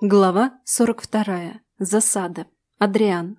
Глава 42. Засада. Адриан.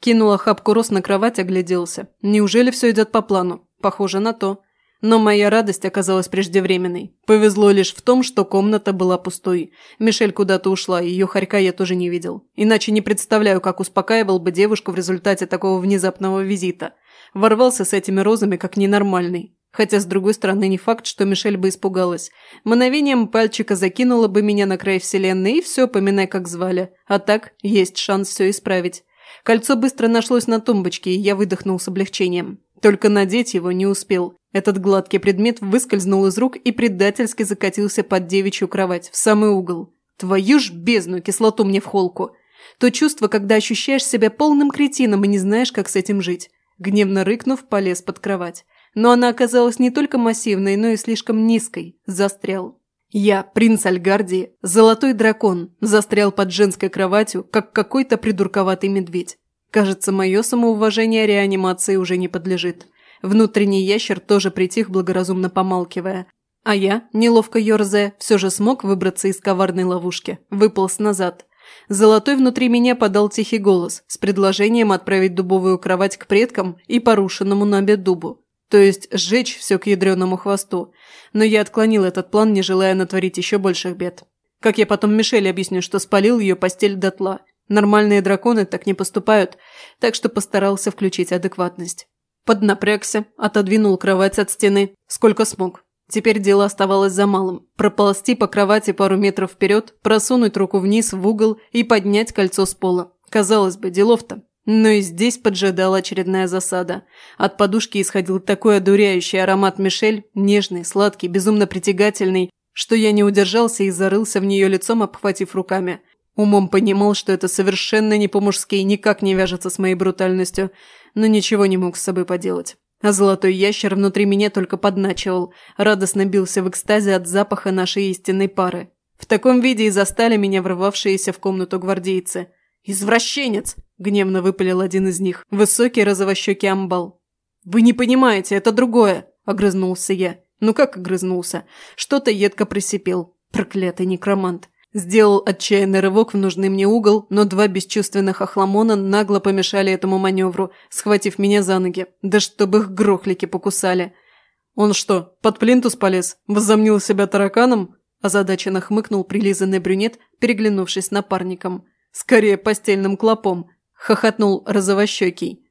Кинула хапку роз на кровать, огляделся. Неужели все идет по плану? Похоже на то. Но моя радость оказалась преждевременной. Повезло лишь в том, что комната была пустой. Мишель куда-то ушла, ее хорька я тоже не видел. Иначе не представляю, как успокаивал бы девушку в результате такого внезапного визита. Ворвался с этими розами как ненормальный. Хотя, с другой стороны, не факт, что Мишель бы испугалась. Мановением пальчика закинула бы меня на край вселенной, и все, поминай, как звали. А так, есть шанс все исправить. Кольцо быстро нашлось на тумбочке, и я выдохнул с облегчением. Только надеть его не успел. Этот гладкий предмет выскользнул из рук и предательски закатился под девичью кровать, в самый угол. Твою ж бездну, кислоту мне в холку. То чувство, когда ощущаешь себя полным кретином и не знаешь, как с этим жить. Гневно рыкнув, полез под кровать но она оказалась не только массивной, но и слишком низкой. Застрял. Я, принц Альгардии, золотой дракон, застрял под женской кроватью, как какой-то придурковатый медведь. Кажется, мое самоуважение реанимации уже не подлежит. Внутренний ящер тоже притих, благоразумно помалкивая. А я, неловко ерзая, все же смог выбраться из коварной ловушки, выполз назад. Золотой внутри меня подал тихий голос с предложением отправить дубовую кровать к предкам и порушенному на обед дубу. То есть сжечь все к ядреному хвосту. Но я отклонил этот план, не желая натворить еще больших бед. Как я потом Мишель объясню, что спалил ее постель дотла. Нормальные драконы так не поступают, так что постарался включить адекватность. Поднапрягся, отодвинул кровать от стены, сколько смог. Теперь дело оставалось за малым. Проползти по кровати пару метров вперед, просунуть руку вниз в угол и поднять кольцо с пола. Казалось бы, делов-то. Но и здесь поджидала очередная засада. От подушки исходил такой одуряющий аромат Мишель, нежный, сладкий, безумно притягательный, что я не удержался и зарылся в нее лицом, обхватив руками. Умом понимал, что это совершенно не по-мужски и никак не вяжется с моей брутальностью, но ничего не мог с собой поделать. А золотой ящер внутри меня только подначивал, радостно бился в экстазе от запаха нашей истинной пары. В таком виде и застали меня ворвавшиеся в комнату гвардейцы – «Извращенец!» – гневно выпалил один из них, высокий розовощекий амбал. «Вы не понимаете, это другое!» – огрызнулся я. Ну как огрызнулся? Что-то едко присипел. Проклятый некромант. Сделал отчаянный рывок в нужный мне угол, но два бесчувственных охламона нагло помешали этому маневру, схватив меня за ноги. Да чтобы их грохлики покусали. «Он что, под плинтус полез? Возомнил себя тараканом?» Озадаченно хмыкнул прилизанный брюнет, переглянувшись с напарником. Скорее постельным клопом, хохотнул розовощекий.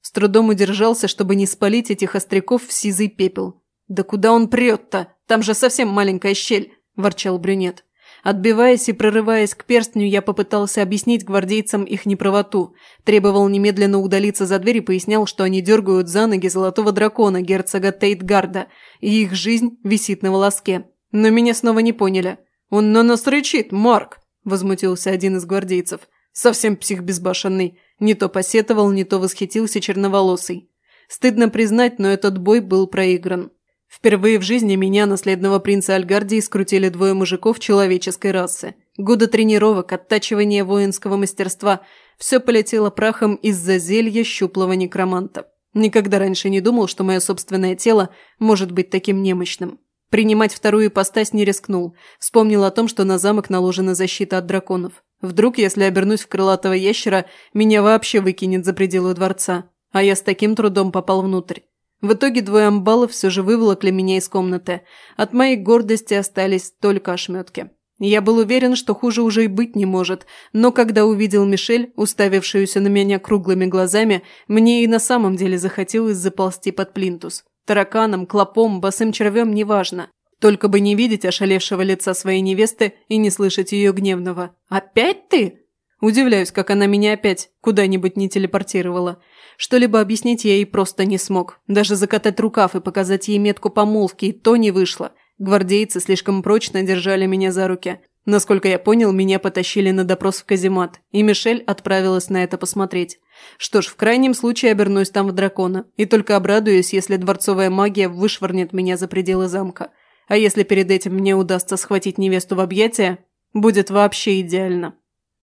С трудом удержался, чтобы не спалить этих остряков в сизый пепел. «Да куда он прет-то? Там же совсем маленькая щель!» – ворчал брюнет. Отбиваясь и прорываясь к перстню, я попытался объяснить гвардейцам их неправоту. Требовал немедленно удалиться за дверь и пояснял, что они дергают за ноги золотого дракона, герцога Тейтгарда, и их жизнь висит на волоске. Но меня снова не поняли. «Он на нас рычит, Марк!» – возмутился один из гвардейцев. «Совсем псих безбашенный. Не то посетовал, не то восхитился черноволосый. Стыдно признать, но этот бой был проигран. Впервые в жизни меня, наследного принца Альгардии, скрутили двое мужиков человеческой расы. Годы тренировок, оттачивания воинского мастерства – все полетело прахом из-за зелья щуплого некроманта. Никогда раньше не думал, что мое собственное тело может быть таким немощным. Принимать вторую ипостась не рискнул. Вспомнил о том, что на замок наложена защита от драконов. Вдруг, если обернусь в крылатого ящера, меня вообще выкинет за пределы дворца. А я с таким трудом попал внутрь. В итоге двое амбалов все же выволокли меня из комнаты. От моей гордости остались только ошметки. Я был уверен, что хуже уже и быть не может, но когда увидел Мишель, уставившуюся на меня круглыми глазами, мне и на самом деле захотелось заползти под плинтус. Тараканом, клопом, босым червем – неважно. Только бы не видеть ошалевшего лица своей невесты и не слышать ее гневного. «Опять ты?» Удивляюсь, как она меня опять куда-нибудь не телепортировала. Что-либо объяснить я ей просто не смог. Даже закатать рукав и показать ей метку помолвки то не вышло. Гвардейцы слишком прочно держали меня за руки. Насколько я понял, меня потащили на допрос в каземат, и Мишель отправилась на это посмотреть. Что ж, в крайнем случае обернусь там в дракона, и только обрадуюсь, если дворцовая магия вышвырнет меня за пределы замка. А если перед этим мне удастся схватить невесту в объятия, будет вообще идеально.